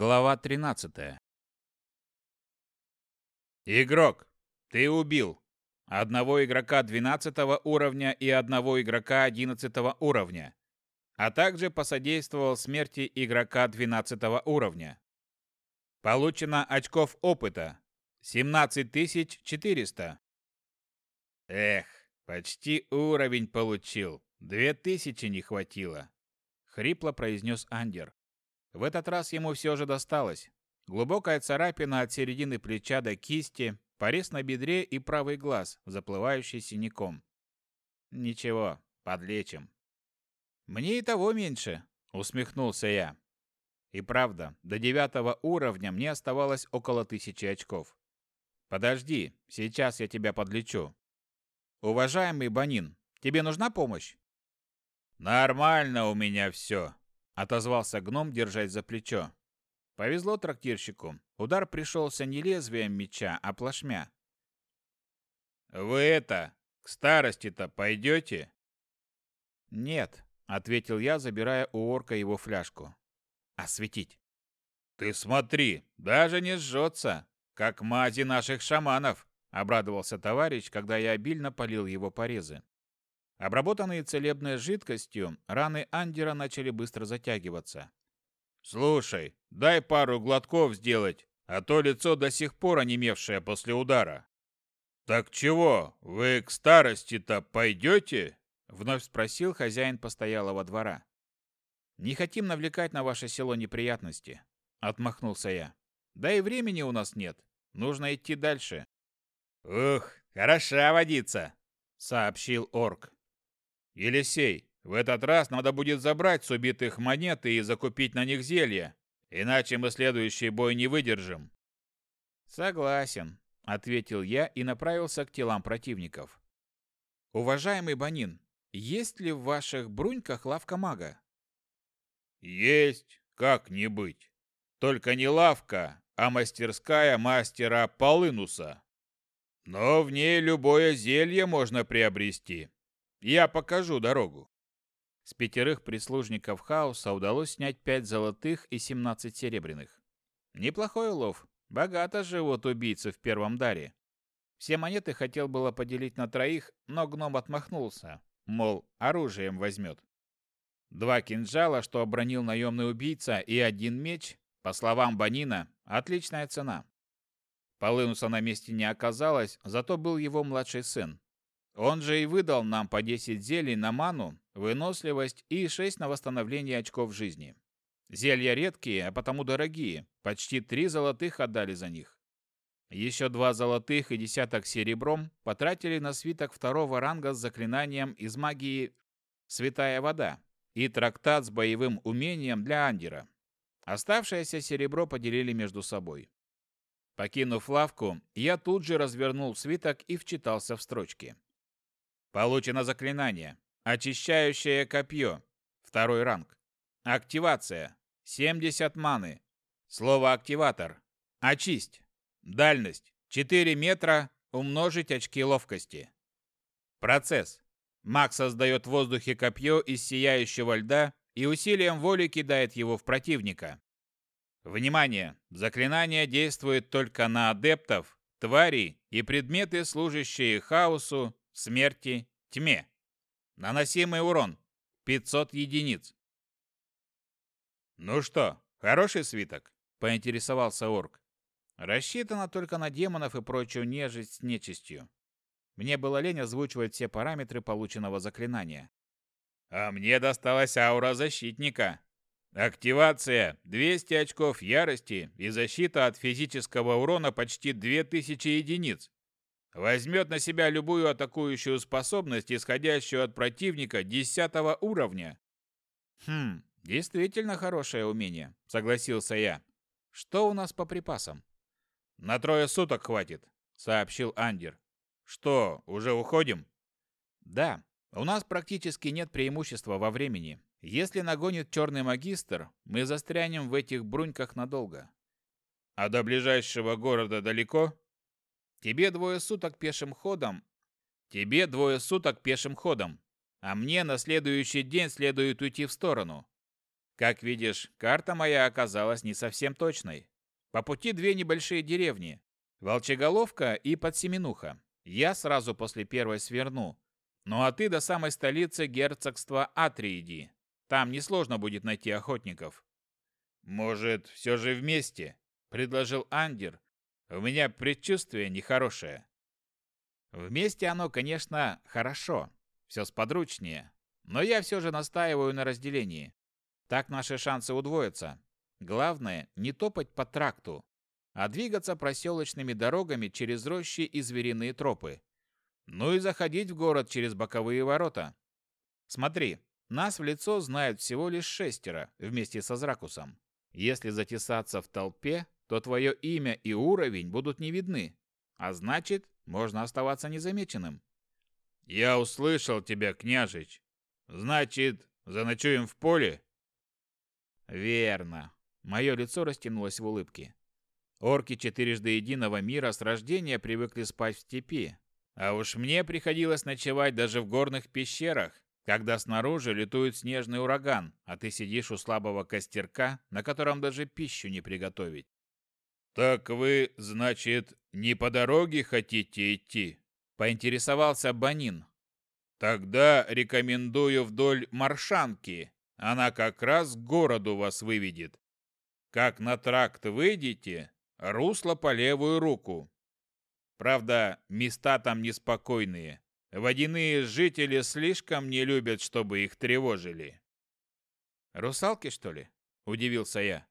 Глава 13. Игрок, ты убил одного игрока 12 уровня и одного игрока 11 уровня, а также посодействовал смерти игрока 12 уровня. Получено очков опыта 17400. Эх, почти уровень получил. Две тысячи не хватило, хрипло произнес Андер. В этот раз ему все же досталось. Глубокая царапина от середины плеча до кисти, порез на бедре и правый глаз, заплывающий синяком. Ничего, подлечим. Мне и того меньше, усмехнулся я. И правда, до девятого уровня мне оставалось около тысячи очков. Подожди, сейчас я тебя подлечу. Уважаемый Банин, тебе нужна помощь? Нормально у меня все, отозвался гном, держась за плечо. Повезло трактирщику. Удар пришелся не лезвием меча, а плашмя. «Вы это, к старости-то пойдете?» «Нет», — ответил я, забирая у орка его фляжку. «Осветить». «Ты смотри, даже не сжется, как мази наших шаманов», — обрадовался товарищ, когда я обильно полил его порезы. Обработанные целебной жидкостью, раны Андера начали быстро затягиваться. «Слушай, дай пару глотков сделать, а то лицо до сих пор онемевшее после удара». «Так чего, вы к старости-то пойдете?» — вновь спросил хозяин постоялого двора. «Не хотим навлекать на ваше село неприятности», — отмахнулся я. «Да и времени у нас нет. Нужно идти дальше». «Ух, хороша водица», — сообщил орк. «Елисей, в этот раз надо будет забрать с убитых монеты и закупить на них зелья, иначе мы следующий бой не выдержим». «Согласен», — ответил я и направился к телам противников. «Уважаемый Банин, есть ли в ваших бруньках лавка мага?» «Есть, как не быть. Только не лавка, а мастерская мастера Полынуса. Но в ней любое зелье можно приобрести. Я покажу дорогу. С пятерых прислужников хаоса удалось снять пять золотых и семнадцать серебряных. Неплохой улов. Богато живут убийцы в первом даре. Все монеты хотел было поделить на троих, но гном отмахнулся, мол, оружием возьмет. Два кинжала, что обронил наемный убийца, и один меч, по словам Банина, отличная цена. Полынуса на месте не оказалось, зато был его младший сын, он же и выдал нам по 10 зелий на ману, выносливость и 6 на восстановление очков жизни. Зелья редкие, а потому дорогие. Почти три золотых отдали за них. Еще два золотых и десяток серебром потратили на свиток второго ранга с заклинанием из магии «Святая вода» и трактат с боевым умением для Андера. Оставшееся серебро поделили между собой. Покинув лавку, я тут же развернул свиток и вчитался в строчки. Получено заклинание. Очищающее копье. Второй ранг. Активация. 70 маны. Слово «активатор». Очисть. Дальность. 4 метра. Умножить очки ловкости. Процесс. Маг создает в воздухе копье из сияющего льда и усилием воли кидает его в противника. Внимание! Заклинание действует только на адептов, тварей и предметы, служащие хаосу, смерти, тьме. Наносимый урон 500 единиц. Ну что, хороший свиток? поинтересовался орк. Рассчитано только на демонов и прочую нежить с нечистью. Мне было лень озвучивать все параметры полученного заклинания. А мне досталась аура защитника. Активация 200 очков ярости и защита от физического урона почти 2000 единиц. Возьмет на себя любую атакующую способность, исходящую от противника десятого уровня. Хм, действительно хорошее умение, согласился я. Что у нас по припасам? На трое суток хватит, сообщил Андер. Что, уже уходим? Да, у нас практически нет преимущества во времени. Если нагонит черный магистр, мы застрянем в этих бруньках надолго. А до ближайшего города далеко? Тебе двое суток пешим ходом. Тебе двое суток пешим ходом. А мне на следующий день следует уйти в сторону. Как видишь, карта моя оказалась не совсем точной. По пути две небольшие деревни – Волчеголовка и Подсеменуха. Я сразу после первой сверну. Ну а ты до самой столицы герцогства Атри иди. Там несложно будет найти охотников. Может, все же вместе? Предложил Андер. У меня предчувствие нехорошее. Вместе оно, конечно, хорошо. Все сподручнее. Но я все же настаиваю на разделении. Так наши шансы удвоятся. Главное, не топать по тракту, а двигаться проселочными дорогами через рощи и звериные тропы. Ну и заходить в город через боковые ворота. Смотри, нас в лицо знают всего лишь шестеро вместе со Зракусом. Если затесаться в толпе, то твое имя и уровень будут не видны, а значит, можно оставаться незамеченным. «Я услышал тебя, княжич. Значит, заночуем в поле?» Верно. Мое лицо растянулось в улыбке. Орки четырежды единого мира с рождения привыкли спать в степи. А уж мне приходилось ночевать даже в горных пещерах, когда снаружи летует снежный ураган, а ты сидишь у слабого костерка, на котором даже пищу не приготовить. «Так вы, значит, не по дороге хотите идти?» – поинтересовался Банин. «Тогда рекомендую вдоль Маршанки, она как раз к городу вас выведет. Как на тракт выйдете, русло по левую руку. Правда, места там неспокойные. Водяные жители слишком не любят, чтобы их тревожили. «Русалки, что ли?» – удивился я.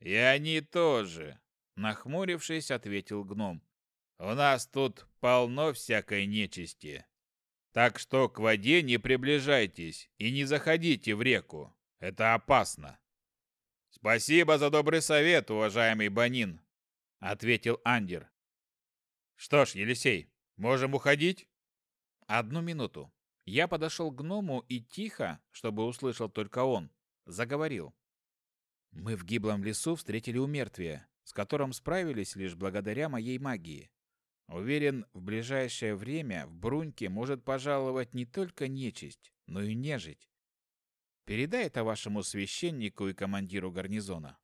«И они тоже», – нахмурившись, ответил гном. «У нас тут полно всякой нечисти. Так что к воде не приближайтесь и не заходите в реку. Это опасно. Спасибо за добрый совет, уважаемый Банин, ответил Андер. Что ж, Елисей, можем уходить? Одну минуту. Я подошел к гному и тихо, чтобы услышал только он, заговорил. Мы в гиблом лесу встретили умертвие, с которым справились лишь благодаря моей магии. Уверен, в ближайшее время в Бруньке может пожаловать не только нечисть, но и нежить. Передай это вашему священнику и командиру гарнизона.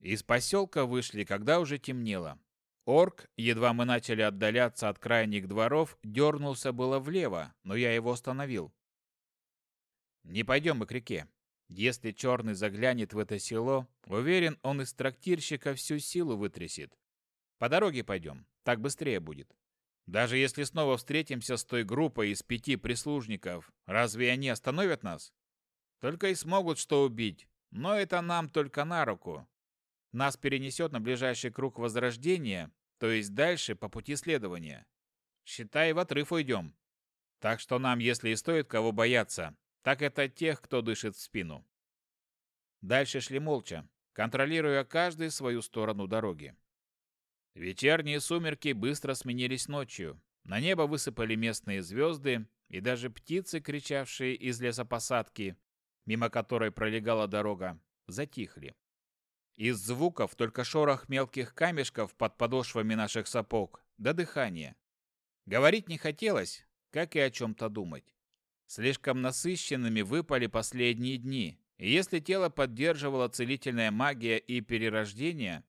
Из поселка вышли, когда уже темнело. Орк, едва мы начали отдаляться от крайних дворов, дернулся было влево, но я его остановил. Не пойдем мы к реке. Если черный заглянет в это село, уверен, он из трактирщика всю силу вытрясет. По дороге пойдем, так быстрее будет. Даже если снова встретимся с той группой из пяти прислужников, разве они остановят нас? Только и смогут что убить, но это нам только на руку. Нас перенесет на ближайший круг возрождения, то есть дальше по пути следования. Считай, в отрыв уйдем. Так что нам, если и стоит кого бояться, так это тех, кто дышит в спину. Дальше шли молча, контролируя каждый свою сторону дороги. Вечерние сумерки быстро сменились ночью. На небо высыпали местные звезды, и даже птицы, кричавшие из лесопосадки, мимо которой пролегала дорога, затихли. Из звуков только шорох мелких камешков под подошвами наших сапог, да дыхание. Говорить не хотелось, как и о чем-то думать. Слишком насыщенными выпали последние дни, и если тело поддерживала целительная магия и перерождение,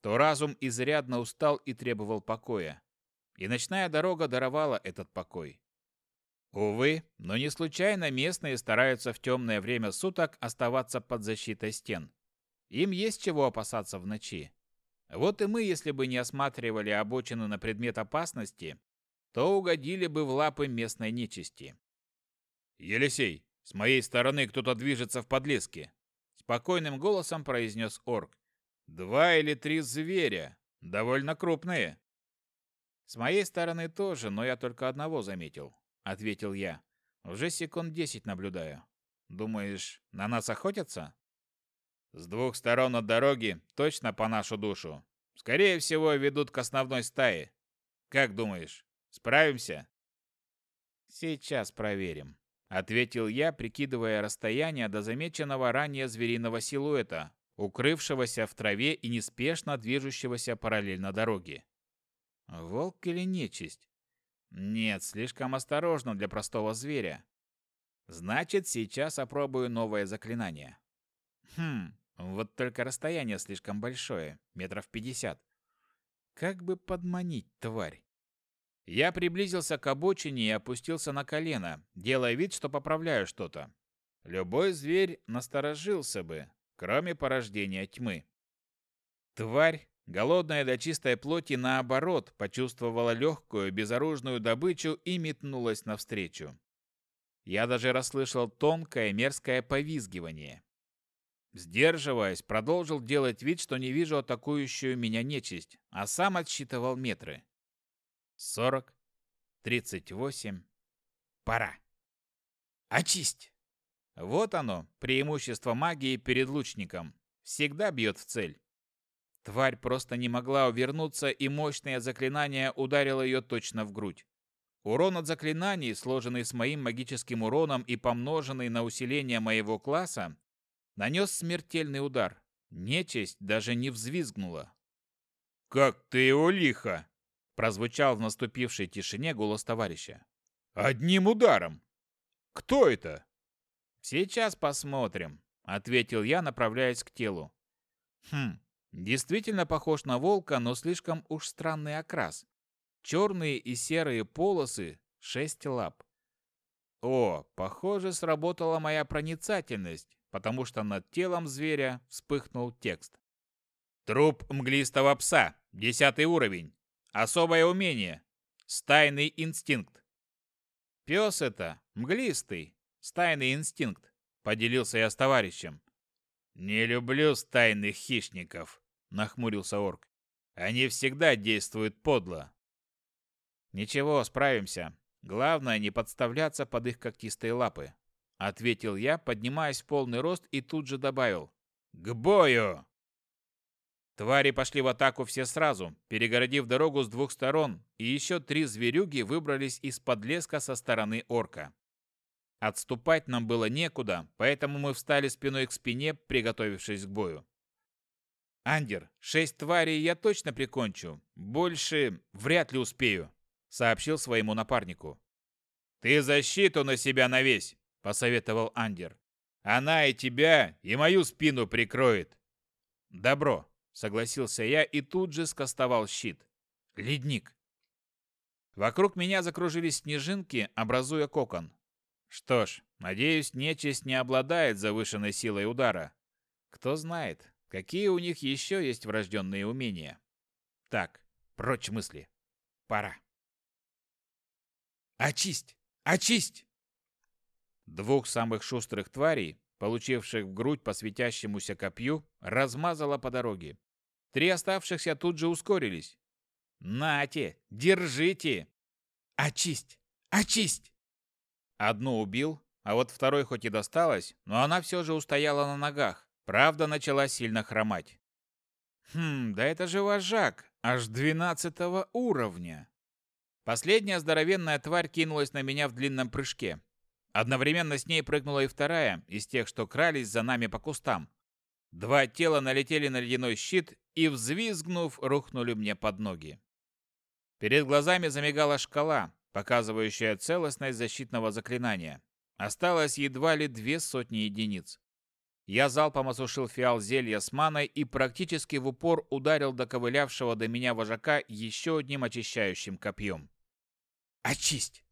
то разум изрядно устал и требовал покоя. И ночная дорога даровала этот покой. Увы, но не случайно местные стараются в темное время суток оставаться под защитой стен. Им есть чего опасаться в ночи. Вот и мы, если бы не осматривали обочины на предмет опасности, то угодили бы в лапы местной нечисти. «Елисей, с моей стороны кто-то движется в подлеске», — спокойным голосом произнес орк. Два или три зверя, довольно крупные. С моей стороны тоже, но я только одного заметил, ответил я. Уже секунд десять наблюдаю. Думаешь, на нас охотятся? С двух сторон от дороги, точно по нашу душу. Скорее всего, ведут к основной стае. Как думаешь, справимся? Сейчас проверим, ответил я, прикидывая расстояние до замеченного ранее звериного силуэта, укрывшегося в траве и неспешно движущегося параллельно дороге. Волк или нечисть? Нет, слишком осторожно для простого зверя. Значит, сейчас опробую новое заклинание. Хм, вот только расстояние слишком большое, метров пятьдесят. Как бы подманить тварь? Я приблизился к обочине и опустился на колено, делая вид, что поправляю что-то. Любой зверь насторожился бы, кроме порождения тьмы. Тварь, голодная до чистой плоти, наоборот, почувствовала легкую, безоружную добычу и метнулась навстречу. Я даже расслышал тонкое мерзкое повизгивание. Сдерживаясь, продолжил делать вид, что не вижу атакующую меня нечисть, а сам отсчитывал метры. Сорок, тридцать восемь. Пора. Очисть! Вот оно, преимущество магии перед лучником. Всегда бьет в цель. Тварь просто не могла увернуться, и мощное заклинание ударило ее точно в грудь. Урон от заклинаний, сложенный с моим магическим уроном и помноженный на усиление моего класса, нанес смертельный удар. Нечисть даже не взвизгнула. «Как ты его лихо!» – прозвучал в наступившей тишине голос товарища. «Одним ударом! Кто это?» «Сейчас посмотрим», — ответил я, направляясь к телу. «Хм, действительно похож на волка, но слишком уж странный окрас. Черные и серые полосы, шесть лап. О, похоже, сработала моя проницательность, потому что над телом зверя вспыхнул текст. Труп мглистого пса, десятый уровень. Особое умение. Стайный инстинкт. Пес это, мглистый, Стайный инстинкт, поделился я с товарищем. Не люблю стайных хищников, нахмурился орк. Они всегда действуют подло. Ничего, справимся. Главное не подставляться под их когтистые лапы, ответил я, поднимаясь в полный рост и тут же добавил: "К бою!" Твари пошли в атаку все сразу, перегородив дорогу с двух сторон, и еще три зверюги выбрались из-под леска со стороны орка. Отступать нам было некуда, поэтому мы встали спиной к спине, приготовившись к бою. «Андер, шесть тварей я точно прикончу. Больше вряд ли успею», — сообщил своему напарнику. «Ты защиту на себя навесь», — посоветовал Андер. «Она и тебя, и мою спину прикроет». «Добро», — согласился я и тут же скостовал щит. «Ледник». Вокруг меня закружились снежинки, образуя кокон. Что ж, надеюсь, нечисть не обладает завышенной силой удара. Кто знает, какие у них еще есть врожденные умения. Так, прочь мысли. Пора. Очисть! Очисть! Двух самых шустрых тварей, получивших в грудь по светящемуся копью, размазало по дороге. Три оставшихся тут же ускорились. «Нате! Держите! Очисть! Очисть!» Одну убил, а вот второй хоть и досталось, но она все же устояла на ногах. Правда, начала сильно хромать. Хм, да это же вожак, аж двенадцатого уровня. Последняя здоровенная тварь кинулась на меня в длинном прыжке. Одновременно с ней прыгнула и вторая, из тех, что крались за нами по кустам. Два тела налетели на ледяной щит и, взвизгнув, рухнули мне под ноги. Перед глазами замигала шкала, показывающая целостность защитного заклинания. Осталось едва ли две сотни единиц. Я залпом осушил фиал зелья с маной и практически в упор ударил доковылявшего до меня вожака еще одним очищающим копьем. «Очисть!»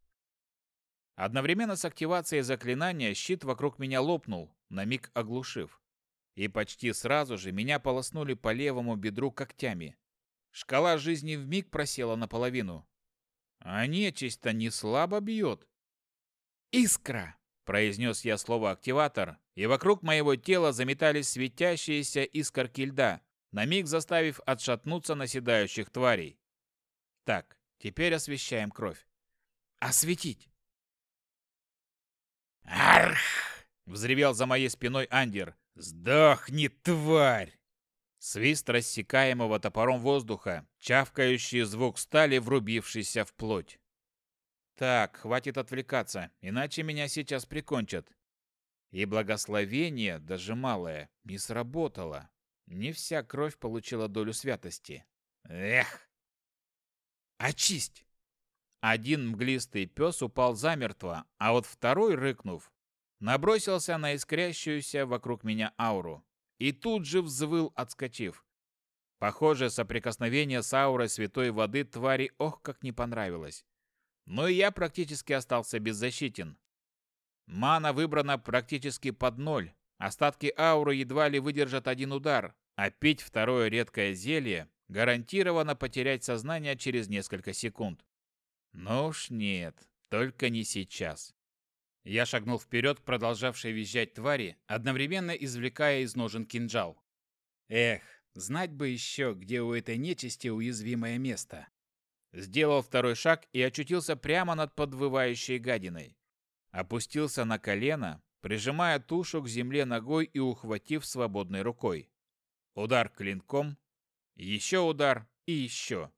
Одновременно с активацией заклинания щит вокруг меня лопнул, на миг оглушив. И почти сразу же меня полоснули по левому бедру когтями. Шкала жизни вмиг просела наполовину. А нечисть-то не слабо бьет. «Искра!» – произнес я слово «активатор», и вокруг моего тела заметались светящиеся искорки льда, на миг заставив отшатнуться наседающих тварей. Так, теперь освещаем кровь. Осветить! «Арх!» — взревел за моей спиной Андер. «Сдохни, тварь!» Свист рассекаемого топором воздуха, чавкающий звук стали, врубившийся в плоть. Так, хватит отвлекаться, иначе меня сейчас прикончат. И благословение, даже малое, не сработало. Не вся кровь получила долю святости. Эх! Очисть! Один мглистый пес упал замертво, а вот второй, рыкнув, набросился на искрящуюся вокруг меня ауру и тут же взвыл, отскочив. Похоже, соприкосновение с аурой святой воды твари ох как не понравилось. Но и я практически остался беззащитен. Мана выбрана практически под ноль. Остатки ауры едва ли выдержат один удар, а пить второе редкое зелье гарантированно потерять сознание через несколько секунд. Но уж нет, только не сейчас. Я шагнул вперед продолжавшей визжать твари, одновременно извлекая из ножен кинжал. Эх, знать бы еще, где у этой нечисти уязвимое место. Сделал второй шаг и очутился прямо над подвывающей гадиной. Опустился на колено, прижимая тушу к земле ногой и ухватив свободной рукой. Удар клинком, еще удар и еще.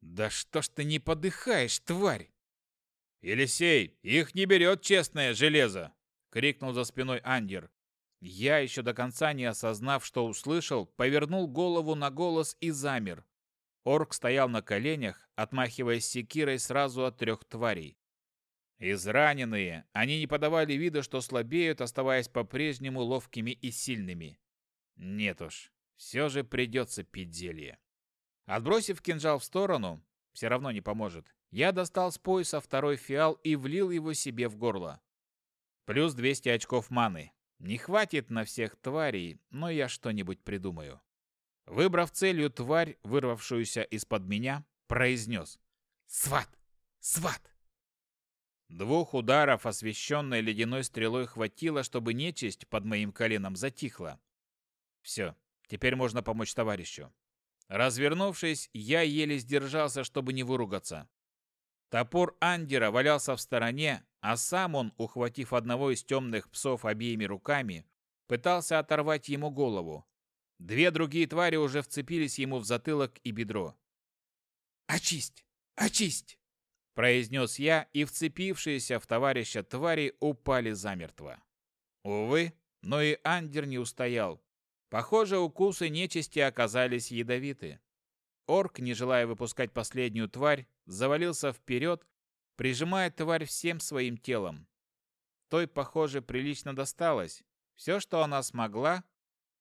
«Да что ж ты не подыхаешь, тварь!» «Елисей, их не берет честное железо!» — крикнул за спиной Андер. Я, еще до конца не осознав, что услышал, повернул голову на голос и замер. Орк стоял на коленях, отмахиваясь секирой сразу от трех тварей. Израненные, они не подавали вида, что слабеют, оставаясь по-прежнему ловкими и сильными. Нет уж, все же придется пить зелье. Отбросив кинжал в сторону, все равно не поможет. Я достал с пояса второй фиал и влил его себе в горло. Плюс 200 очков маны. Не хватит на всех тварей, но я что-нибудь придумаю. Выбрав целью тварь, вырвавшуюся из-под меня, произнес «Сват! Сват!». Двух ударов, освещенной ледяной стрелой, хватило, чтобы нечисть под моим коленом затихла. Все, теперь можно помочь товарищу. Развернувшись, я еле сдержался, чтобы не выругаться. Топор Андера валялся в стороне, а сам он, ухватив одного из темных псов обеими руками, пытался оторвать ему голову. Две другие твари уже вцепились ему в затылок и бедро. «Очисть! Очисть!» – произнес я, и вцепившиеся в товарища твари упали замертво. Увы, но и Андер не устоял. Похоже, укусы нечисти оказались ядовиты. Орк, не желая выпускать последнюю тварь, завалился вперед, прижимая тварь всем своим телом. Той, похоже, прилично досталось. Все, что она смогла,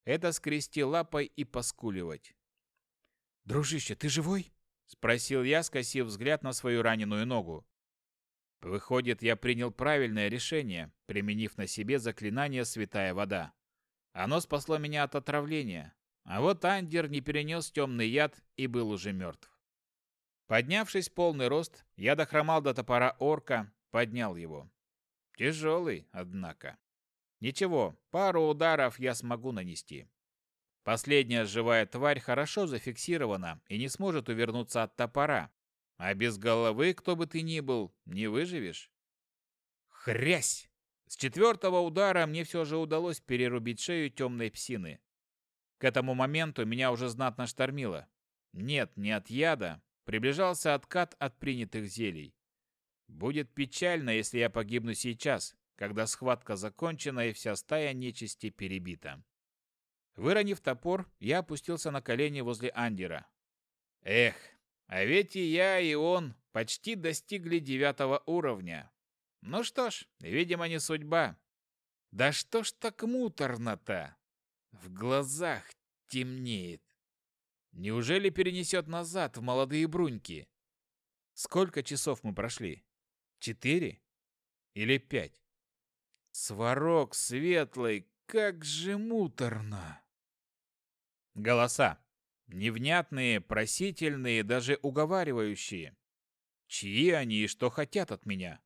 это скрести лапой и поскуливать. «Дружище, ты живой?» — спросил я, скосив взгляд на свою раненую ногу. Выходит, я принял правильное решение, применив на себе заклинание «Святая вода». Оно спасло меня от отравления, а вот Андер не перенес темный яд и был уже мертв. Поднявшись полный рост, я дохромал до топора орка, поднял его. Тяжелый, однако. Ничего, пару ударов я смогу нанести. Последняя живая тварь хорошо зафиксирована и не сможет увернуться от топора. А без головы, кто бы ты ни был, не выживешь. Хрясь! С четвертого удара мне все же удалось перерубить шею темной псины. К этому моменту меня уже знатно штормило. Нет, не от яда. Приближался откат от принятых зелий. Будет печально, если я погибну сейчас, когда схватка закончена и вся стая нечисти перебита. Выронив топор, я опустился на колени возле Андера. Эх, а ведь и я, и он почти достигли девятого уровня. Ну что ж, видимо, не судьба. Да что ж так муторно-то? В глазах темнеет. Неужели перенесет назад в молодые бруньки? Сколько часов мы прошли? Четыре? Или пять? Сварог светлый, как же муторно! Голоса. Невнятные, просительные, даже уговаривающие. Чьи они и что хотят от меня?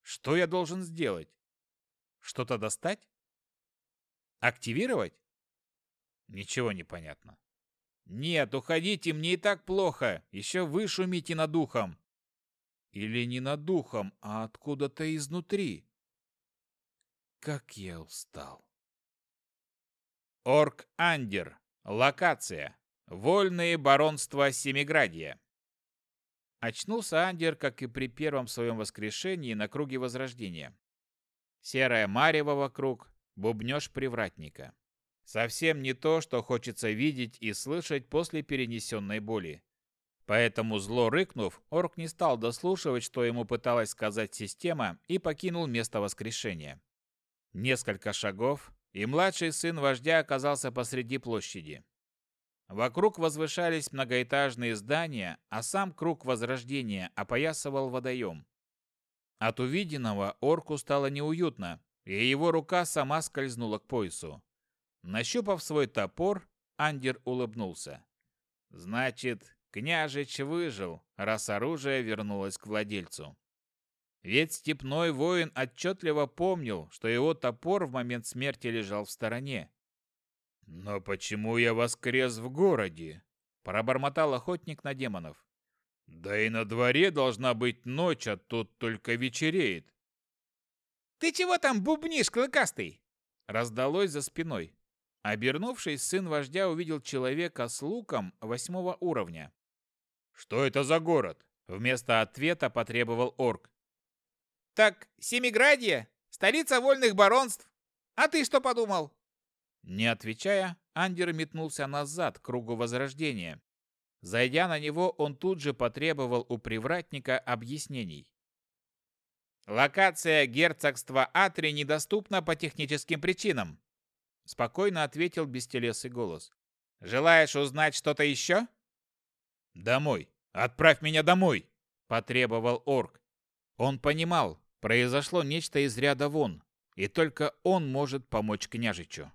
Что я должен сделать? Что-то достать? Активировать? Ничего не понятно. Нет, уходите, мне и так плохо. Еще вы шумите над духом. Или не над духом, а откуда-то изнутри. Как я устал. Орк Андер. Локация. Вольные баронства Семиградия. Очнулся Андер, как и при первом своем воскрешении на круге Возрождения. Серая марево вокруг, бубнёж привратника. Совсем не то, что хочется видеть и слышать после перенесенной боли. Поэтому, зло рыкнув, орк не стал дослушивать, что ему пыталась сказать система, и покинул место воскрешения. Несколько шагов, и младший сын вождя оказался посреди площади. Вокруг возвышались многоэтажные здания, а сам круг Возрождения опоясывал водоем. От увиденного орку стало неуютно, и его рука сама скользнула к поясу. Нащупав свой топор, Андер улыбнулся. Значит, княжич выжил, раз оружие вернулось к владельцу. Ведь степной воин отчетливо помнил, что его топор в момент смерти лежал в стороне. «Но почему я воскрес в городе?» – пробормотал охотник на демонов. «Да и на дворе должна быть ночь, а тут только вечереет». «Ты чего там бубнишь, клыкастый?» – раздалось за спиной. Обернувшись, сын вождя увидел человека с луком восьмого уровня. «Что это за город?» – вместо ответа потребовал орк. «Так, Семиградье, столица вольных баронств. А ты что подумал?» Не отвечая, Андер метнулся назад к кругу Возрождения. Зайдя на него, он тут же потребовал у привратника объяснений. «Локация герцогства Атри недоступна по техническим причинам», спокойно ответил бестелесый голос. «Желаешь узнать что-то еще?» «Домой! Отправь меня домой!» – потребовал орк. Он понимал, произошло нечто из ряда вон, и только он может помочь княжичу.